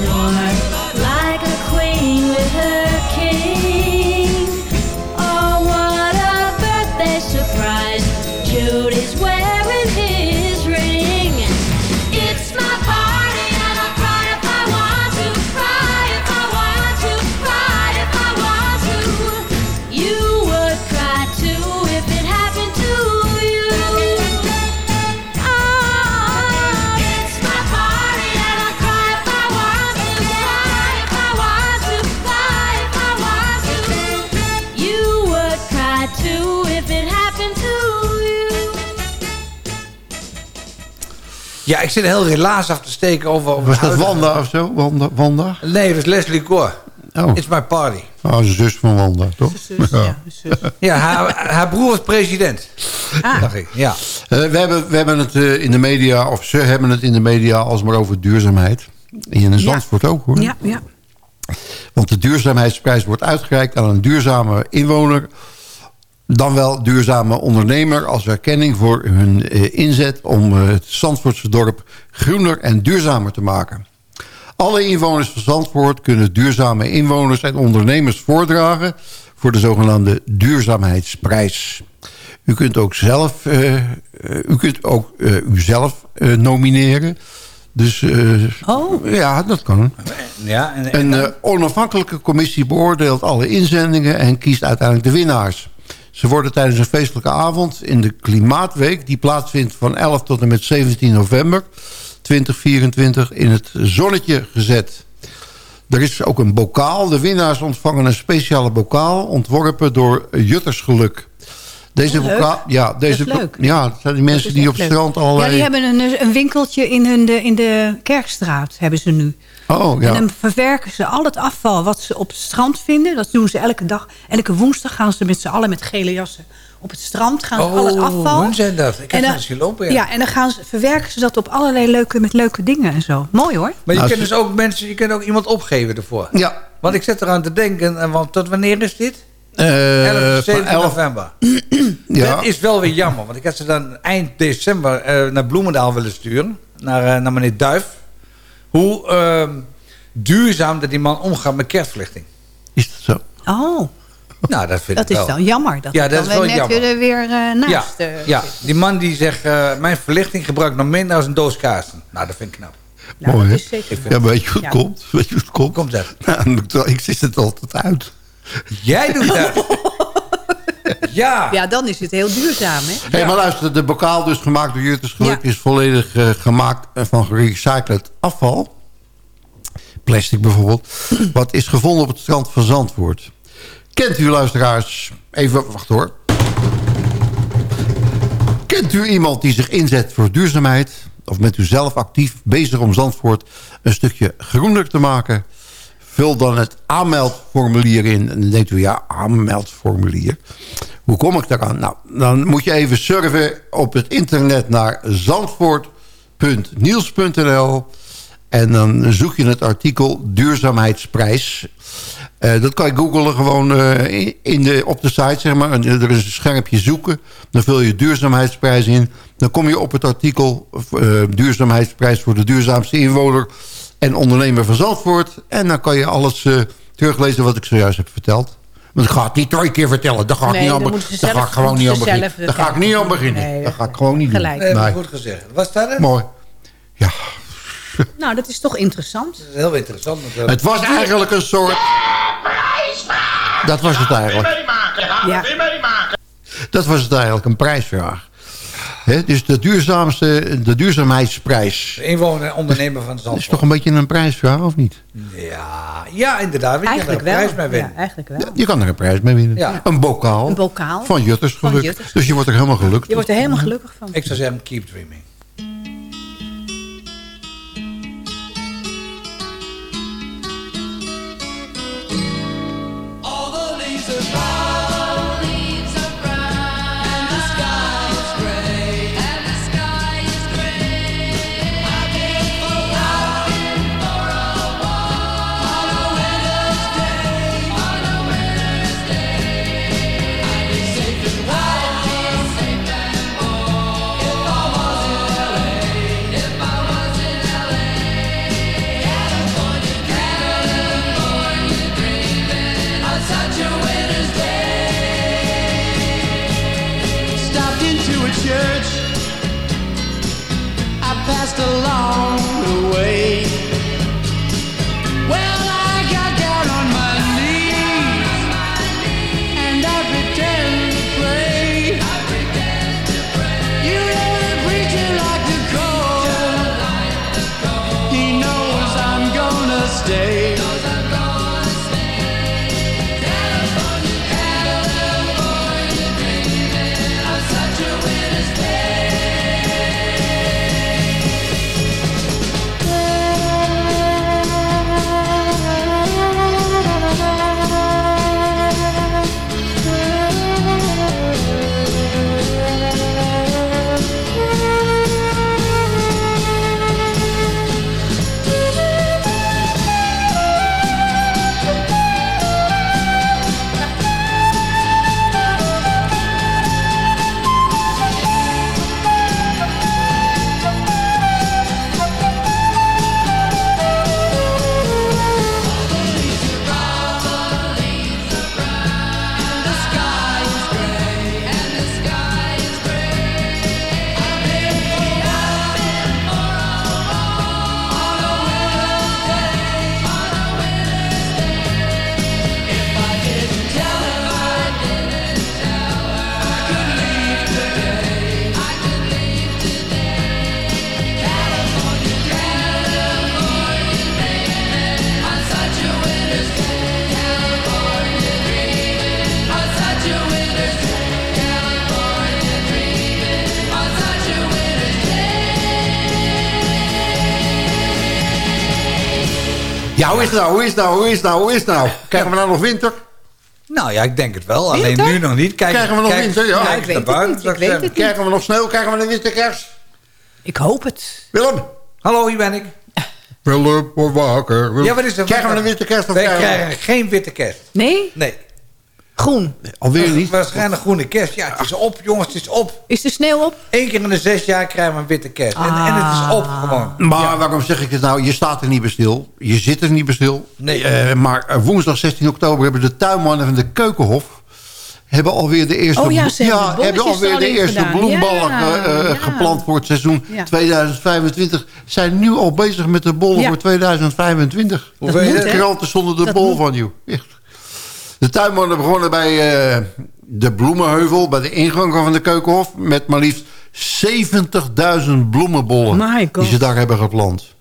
Through the Ja, ik zit heel relaas af te steken over... over Was dat Wanda of zo? Wanda? Wanda? Nee, dat is Leslie Gore. Oh. It's my party. Oh, de zus van Wanda, toch? ja. Ja, haar, haar broer was president. Ah. Dacht ik, ja. Eh, we, hebben, we hebben het eh, in de media, of ze hebben het in de media alsmaar over duurzaamheid. In Zandvoort ook hoor. Ja, ja. Want de duurzaamheidsprijs wordt uitgereikt aan een duurzame inwoner... dan wel duurzame ondernemer als erkenning voor hun eh, inzet... om eh, het Zandvoortse dorp groener en duurzamer te maken. Alle inwoners van Zandvoort kunnen duurzame inwoners en ondernemers voordragen... voor de zogenaamde duurzaamheidsprijs. U kunt ook zelf, eh, u kunt ook eh, uzelf eh, nomineren... Dus eh, ja, dat kan. Ja, en, en Een onafhankelijke commissie beoordeelt alle inzendingen en kiest uiteindelijk de winnaars. Ze worden tijdens een feestelijke avond in de Klimaatweek... die plaatsvindt van 11 tot en met 17 november 2024 in het zonnetje gezet. Er is ook een bokaal. De winnaars ontvangen een speciale bokaal... ontworpen door Juttersgeluk. Deze Oh, leuk. ja, deze, Dat leuk. Ja, dat zijn die mensen die op het strand allerlei... Ja, die hebben een, een winkeltje in, hun, de, in de Kerkstraat, hebben ze nu. Oh, ja. En dan verwerken ze al het afval wat ze op het strand vinden. Dat doen ze elke dag. Elke woensdag gaan ze met z'n allen met gele jassen op het strand. Gaan ze al het Oh, afval. hun zijn dat. Ik heb En ze dan- misschien lopen, ja. ja. en dan gaan ze, verwerken ze dat op allerlei leuke, met leuke dingen en zo. Mooi hoor. Maar je Nou, kunt dus ook mensen, je kunt ook iemand opgeven ervoor. Ja. Want ik zit eraan te denken, en want tot wanneer is dit? Eh, 11, van 7 11 november. Ja. Dat is wel weer jammer, want ik had ze dan eind december eh, naar Bloemendaal willen sturen. Naar, eh, naar meneer Duif. Hoe ehm, duurzaam dat die man omgaat met kerstverlichting. Is dat zo? Oh, Nou, dat vind dat ik is wel. wel jammer. Dat Ja, dat dan is wel net jammer. weer, weer eh, Ja, naast ja, zit. die man die zegt, eh, mijn verlichting gebruikt nog minder dan een doos kaarsen. Nou, dat vind ik knap. Nou, Mooi, dat hè? is zeker Ja, maar weet je hoe het Ja. komt? Weet je hoe het komt? Komt dat? Nou, ik zit het altijd uit. Jij doet dat. ja. Ja, dan is het heel duurzaam, hè? Hey, maar luister, de bokaal dus gemaakt door Jutters Geluk... Ja. is volledig eh, gemaakt van gerecycled afval. Plastic bijvoorbeeld. wat is gevonden op het strand van Zandvoort. Kent u luisteraars... Even, wacht hoor. Kent u iemand die zich inzet voor duurzaamheid? Of bent u zelf actief bezig om Zandvoort een stukje groener te maken? Vul dan het aanmeldformulier in. En dan denkt u, ja, aanmeldformulier. Hoe kom ik daaraan? Nou, dan moet je even surfen op het internet naar zandvoort.niels.nl. En dan zoek je het artikel duurzaamheidsprijs. Eh, dat kan je googlen gewoon eh, in de, op de site, zeg maar. En er is een schermpje zoeken. Dan vul je duurzaamheidsprijs in. Dan kom je op het artikel eh, duurzaamheidsprijs voor de duurzaamste inwoner en ondernemer van Zandvoort. En dan kan je alles eh, teruglezen wat ik zojuist heb verteld. Want ik ga het niet twee keer vertellen. Daar ga ik, Nee, niet aan, daar ga zelf- ik gewoon niet aan beginnen. Daar ga ik niet aan beginnen. Nee, dat ga ik gewoon niet gelijk. doen. Nee, Nee. goed gezegd. Wat staat er? Mooi. Nou, dat is toch interessant. Dat is heel interessant natuurlijk. Het was eigenlijk een soort... Dat was het eigenlijk. Ja. Dat was het eigenlijk, een prijsvraag. Hè, dus de, duurzaamste, de duurzaamheidsprijs. De inwoner ondernemer van Dat Zandvoort. is toch een beetje een prijsvraag, of niet? Ja, ja, inderdaad. Je kan er Eigenlijk een wel. prijs mee winnen. Ja, eigenlijk wel. Je kan er een prijs mee winnen. Ja. Een bokaal. Een bokaal. Van Jutters Van geluk. Jutters. Dus je wordt er helemaal gelukkig. Je wordt er helemaal gelukkig van. Ik zou zeggen, keep dreaming. Hoe is het nou? Hoe is het nou? Hoe is het nou? Hoe is het nou? Krijgen we nou nog winter? Nou ja, ik denk het wel. Alleen Winter? nu nog niet. Kijk, Krijgen we nog kijk, winter? Ja. kijk Ik naar weet het buiten, niet, zou ik weet zeggen. het niet. Krijgen we nog sneeuw? Krijgen we een winterkerst? Ik hoop het. Willem? Hallo, hier ben ik. Willem, word wakker. Willem. Ja, wat is er? Krijgen we een winterkerst? Of Wij krijgen we- krijgen geen witte kerst. Nee? Nee. Groen. Alweer niet? Waarschijnlijk groene kerst. Ja, het is op, jongens, het is op. Is de sneeuw op? Eén keer in de zes jaar krijgen we een witte kerst. En, en het is op gewoon. Maar waarom zeg ik het nou? Je staat er niet bij stil. Je zit er niet bij stil. Nee. Eh, maar eh, woensdag 16 oktober hebben de tuinmannen van de Keukenhof... hebben alweer de eerste, Oh ja, ze hebben alweer de eerste bloemballen Ja, eh, ja. geplant voor het seizoen Ja. 2025. Zijn nu al bezig met de bollen Ja. voor 2025. Hoe weet je moet, dat? hè? kranten stonden de Dat bol moet. van jou. Echt. De tuinmannen begonnen bij eh, de Bloemenheuvel... bij de ingang van de Keukenhof... met maar liefst 70.000 bloemenbollen... Die ze daar hebben geplant.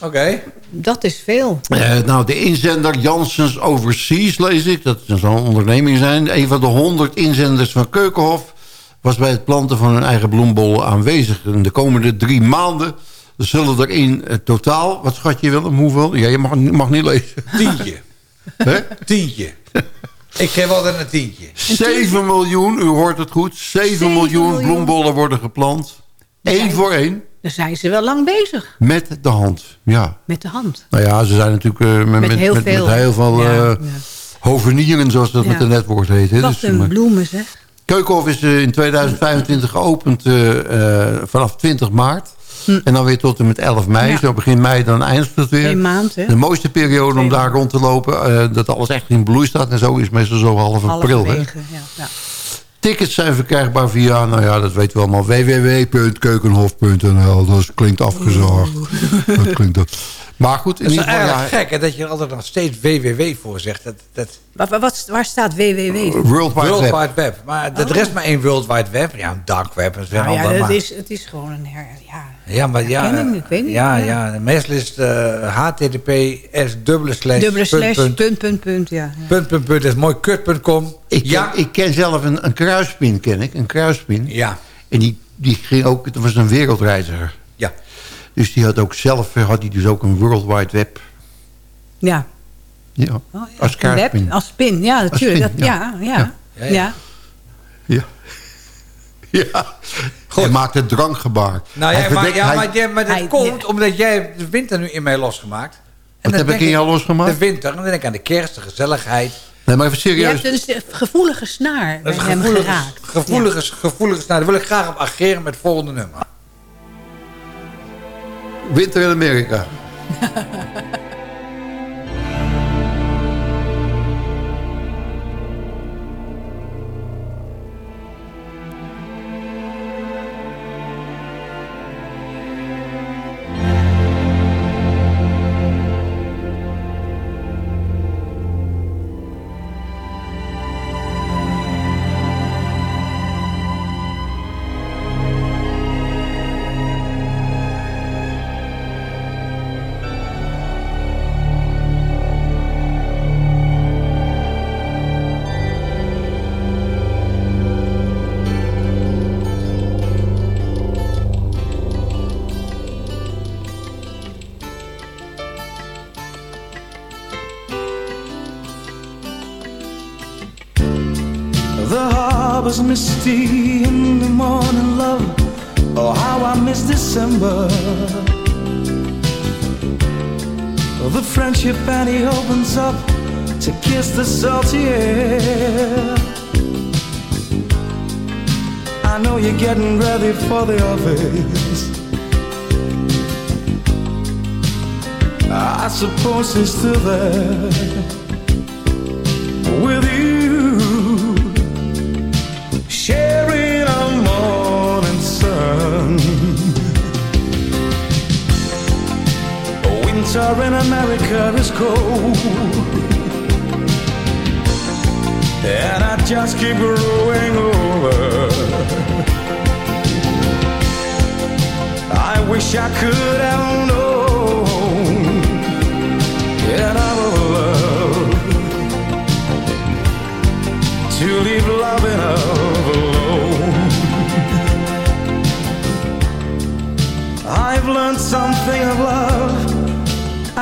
Oké. Dat is veel. Eh, nou, de inzender Janssens Overseas, lees ik. Dat zal een onderneming zijn. Een van de 100 inzenders van Keukenhof... was bij het planten van hun eigen bloembollen aanwezig. En de komende drie maanden zullen er in totaal... Wat schat je Willem, hoeveel? Ja, je mag, mag niet lezen. Tientje. Hè? Tientje. Ik geef altijd een tientje. 7 miljoen, u hoort het goed. 7, Zeven miljoen, miljoen. bloembollen worden geplant. Eén voor één. Dan zijn ze wel lang bezig. Met de hand. Ja. Met de hand. Nou ja, ze zijn natuurlijk eh, met, met, heel met, veel. met heel veel Ja, eh, ja. hovenieren, zoals dat Ja. met de netwoord heet. Wat Dus, een maar- bloemen zeg. Keukenhof is eh, in 2025 geopend eh, eh, vanaf 20 maart. En dan weer tot en met 11 mei. Hm. Ja. Zo begin mei, dan eindigt het weer. Een maand hè. De mooiste periode om daar rond te lopen. eh, dat alles echt in bloei staat. En zo is meestal zo half april. Hè. Ja. ja. Tickets zijn verkrijgbaar via, nou ja, dat weten we allemaal, www.keukenhof.nl. Dat klinkt afgezaagd. Dat klinkt, Maar goed, in Het is ieder geval... eigenlijk Ja, gek hè, dat je er altijd nog steeds WWW voor zegt. Dat, dat, Waar, waar- wat, waar staat WWW? voor? World Wide World Web. Wide Web. Maar er is maar één World Wide Web. Ja, een dark web. Dat is weer Nou ja, ander, het maar- is, het is gewoon een her... Ja, Ja, maar ja. herkenning, ik weet niet. Ja, ja. Meestal is het eh, https dubbele slash Dubbele slash, punt, punt, punt, punt, punt, ja. ja. punt, punt, punt, dat is mooi kut.com. Ik ken, Ja. ik ken zelf een, een kruispin, ken ik. Een kruispin. Ja. En die, die ging ook... Dat was een wereldreiziger. Ja. Dus die had ook zelf... eh, Had hij dus ook een World Wide Web. Ja. Ja. Oh, ja. Als kruispin. web, als pin, ja, natuurlijk. pin, dat, ja. ja, ja, ja. Ja. Ja. Ja. Ja. Hij maakt het drankgebaar. Nou Hij ja, maar, verdekt- ja, hij- maar, ja, maar dat hij- komt omdat jij de winter nu in mij losgemaakt. En Wat heb ik in jou losgemaakt? De winter. En dan denk ik aan de kerst, de gezelligheid. Nee, maar even Je serieus. hebt een gevoelige snaar bij hem gevoelige, geraakt. gevoelige, gevoelige snaar. Daar wil ik graag op ageren met het volgende nummer. Winter in Amerika. misty in the morning, love. Oh, how I miss December. Oh, the friendship and opens up to kiss the salty air. I know you're getting ready for the office. I suppose he's still there with you Winter in America is cold, and I just keep growing over. I wish I could have known that I love to leave loving alone. I've learned something of love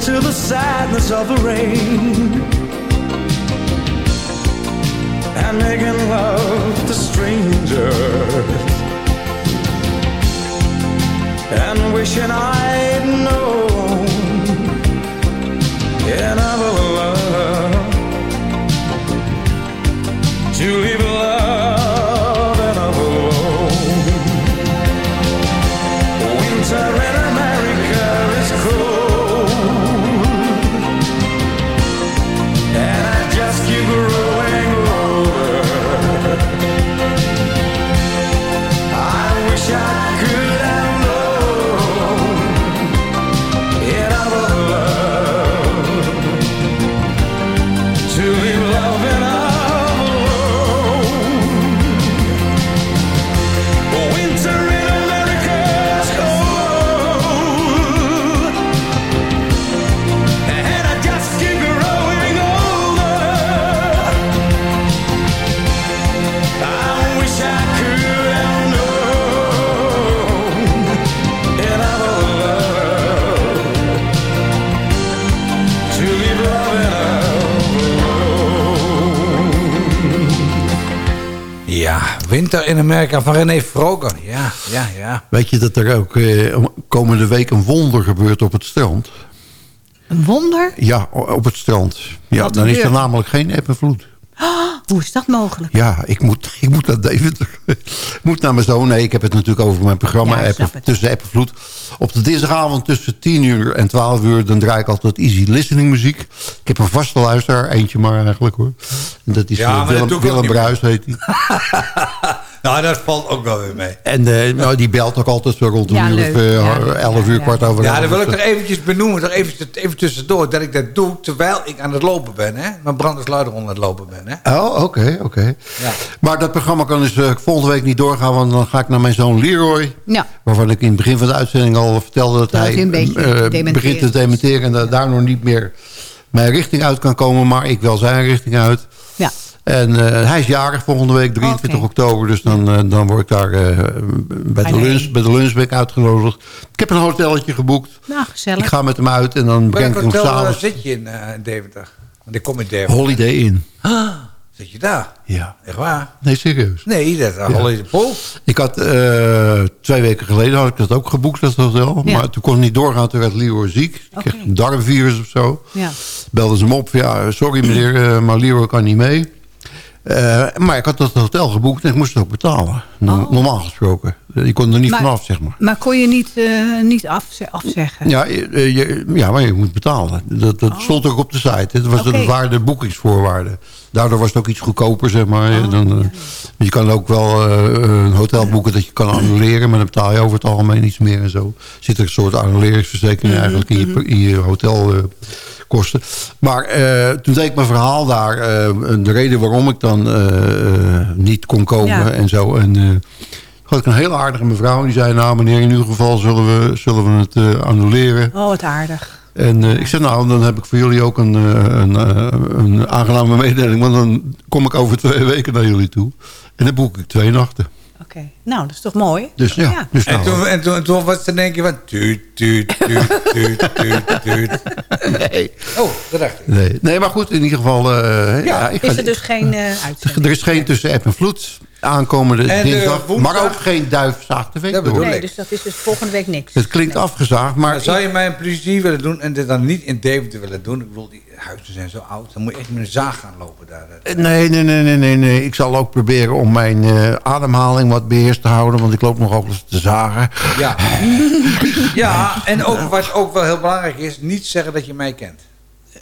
into the sadness of the rain. And making love to strangers. And wishing I'd known another love Amerika van René Vroger. Ja, ja, ja. Weet je dat er ook eh, komende week een wonder gebeurt op het strand? Een wonder? Ja, op het strand. Ja, Wat dan is er namelijk geen eb en vloed. Ah, hoe is dat mogelijk? Ja, ik moet, ik moet naar ik moet naar mijn zoon. Nee, ik heb het natuurlijk over mijn programma Ja, tussen App en Vloed. Op de dinsdagavond tussen 10 uur en 12 uur... dan draai ik altijd easy listening muziek. Ik heb een vaste luisteraar, eentje maar eigenlijk hoor. En dat is Ja, eh, dat Willem. Bruis heet hij. Nou, dat valt ook wel weer mee. En eh, nou, die belt ook altijd zo rond Ja, een uur of eh, Ja, 11 uur, kwart over Ja, elf. dan wil ik nog eventjes benoemen, nog even, even tussendoor, dat ik dat doe terwijl ik aan het lopen ben. Hè? Mijn brandersluider onder het lopen ben. Hè? Oh, oké, oké. Ja. Maar dat programma kan dus eh, volgende week niet doorgaan... want dan ga ik naar mijn zoon Leroy... Ja. waarvan ik in het begin van de uitzending al vertelde... dat, Dat hij eh, begint te dementeren... en dat daar nog niet meer mijn richting uit kan komen... maar ik wel zijn richting uit. En eh, hij is jarig volgende week, 23 oktober. Dus dan, eh, dan word ik daar eh, bij, de lunch, bij de lunchweek uitgenodigd. Ik heb een hotelletje geboekt. Nou, gezellig. Ik ga met hem uit en dan breng ik hem s'avonds... zit je in eh, in Deventer? Want ik kom in Deventer. Holiday Inn. Ah, zit je daar? Ja. Echt waar? Nee, serieus. Nee, dat is Ja. Holiday Pool. Ik had eh, twee weken geleden had ik dat ook geboekt, dat hotel. Ja. Maar toen kon het niet doorgaan, toen werd Leroy ziek. Ik kreeg een darmvirus of zo. Ja. Belden ze hem op, ja, sorry meneer, maar Leroy kan niet mee. Eh, maar ik had dat hotel geboekt en ik moest het ook betalen. No- Normaal gesproken. Je kon er niet Maar- vanaf, zeg maar. Maar kon je niet, eh, niet afze- afzeggen? Ja, eh, je, ja, maar je moet betalen. Dat, dat stond ook op de site. Dat, was, Oh. Oké. dat waren de boekingsvoorwaarden. Daardoor was het ook iets goedkoper, zeg maar. Oh, dan, Je kan ook wel een hotel boeken dat je kan annuleren... maar dan betaal je over het algemeen iets meer en zo. Zit er een soort annuleringsverzekering Mhm, eigenlijk in je, in je maar eh, toen deed ik mijn verhaal daar. eh, de reden waarom ik dan eh, niet kon komen Ja. en zo. En eh, had ik een heel aardige mevrouw. Die zei, nou meneer, in ieder geval zullen we, zullen we het eh, annuleren. Oh, wat aardig. En eh, ik zei, nou, dan heb ik voor jullie ook een, een, een aangename mededeling. Want dan kom ik over twee weken naar jullie toe. En dan boek ik twee nachten. Oké. Nou, dat is toch mooi? Dus ja. Dus En nou, toen, en, toen, en toen was het te denken van... Tuut, tuut, tuut, tuut, tuut, tuut. Nee. Oh, dat dacht ik. nee. nee, maar goed, in ieder geval... eh, ja, ik Is ga- er dus geen eh uitzending? er is geen tussen app en vloed aankomende En, eh, dinsdag. woensdag? Maar ook geen duifzaag TV. Dat bedoel door. ik. Nee, dus dat is dus volgende week niks. Het klinkt afgezaagd, maar... Maar zou je mij een plezier willen doen en dit dan niet in Deventer willen doen? Ik bedoel, die huizen zijn zo oud. Dan moet je echt met een zaag gaan lopen daar. Nee, nee, nee, nee, nee, nee. Ik zal ook proberen om mijn eh, ademhaling wat beheerst te houden. Want ik loop nog altijd te zagen. Ja, ja en ook, wat ook wel heel belangrijk is... niet zeggen dat je mij kent.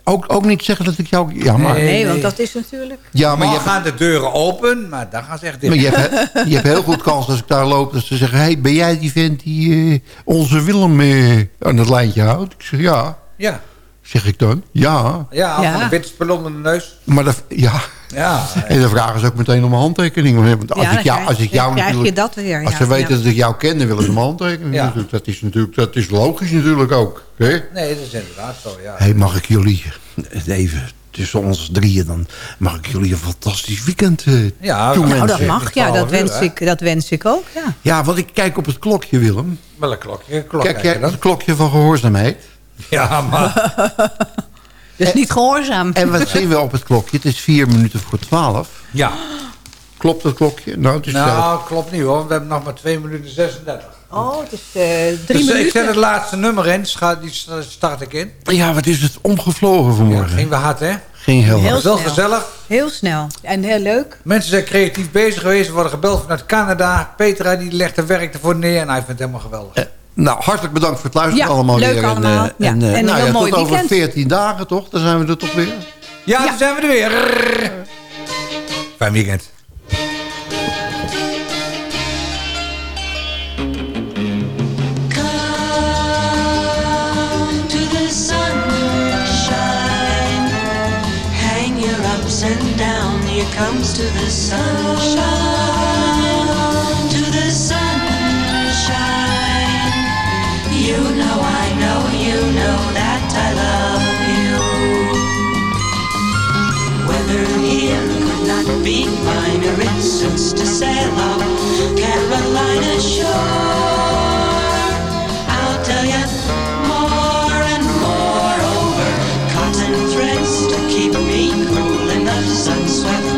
Ook, ook niet zeggen dat ik jou... Ja, maar, Nee, Nee, want dat is natuurlijk... ja, maar je gaan de deuren open, maar dan gaan ze echt dicht. maar je, hebt, je hebt heel goed kans als ik daar loop... dat ze zeggen... hey, ben jij die vent die eh, onze Willem eh, aan het lijntje houdt? Ik zeg, ja. Ja, Zeg ik dan. Ja. ja, Ja. van een witte spul onder de neus. Maar dat, ja. Ja, En dan vragen ze ook meteen om een handtekening. Want als Ja, ik dan jou, krijg- als ik jou natuurlijk... dat weer. Als ja. ze weten dat ik jou ken, dan willen ze een handtekening. Ja. Dus Dat, is natuurlijk, dat is logisch natuurlijk ook. Hè? nee, dat is inderdaad zo, ja. Hey, mag ik jullie even tussen ons drieën dan mag ik jullie een fantastisch weekend eh Ja, toewensen. Nou, dat mag. Ja, dat 12 uur, wens, ik, dat wens ik ook. Ja. Ja, want ik kijk op het klokje, Willem. Wel een klokje, klok Kijk jij het klokje van gehoorzaamheid? Ja, maar... Dus niet gehoorzaam. En wat zien we op het klokje? Het is vier minuten voor twaalf. Ja. Klopt het klokje? Nou, het is zelf. Nou, klopt niet hoor. We hebben nog maar 2 minuten 36. Oh, het is eh, drie Dus ik minuten. zet het laatste nummer in. Scha- Die start ik in. Ja, wat is het omgevlogen Ja, vanmorgen? ging we hard, hè? Ging heel Heel hard. Wel snel. gezellig. Heel snel. En heel leuk. Mensen zijn creatief bezig geweest. We worden gebeld vanuit Canada. Petra die legt haar werk ervoor neer. En hij vindt het helemaal geweldig. Eh, nou, hartelijk bedankt voor het luisteren Ja, allemaal leuk weer. allemaal. En, eh, Ja, en, eh, en nou heel ja, mooi tot over weekend. 14 dagen toch? Dan zijn we er toch weer. Ja, Ja. dan zijn we er weer. Fijn weekend. Come to the sunshine. Hang your ups and down. Here comes to the sunshine. It suits to sail off Carolina shore. I'll tell you more and more over cotton threads to keep me cool in the sun swept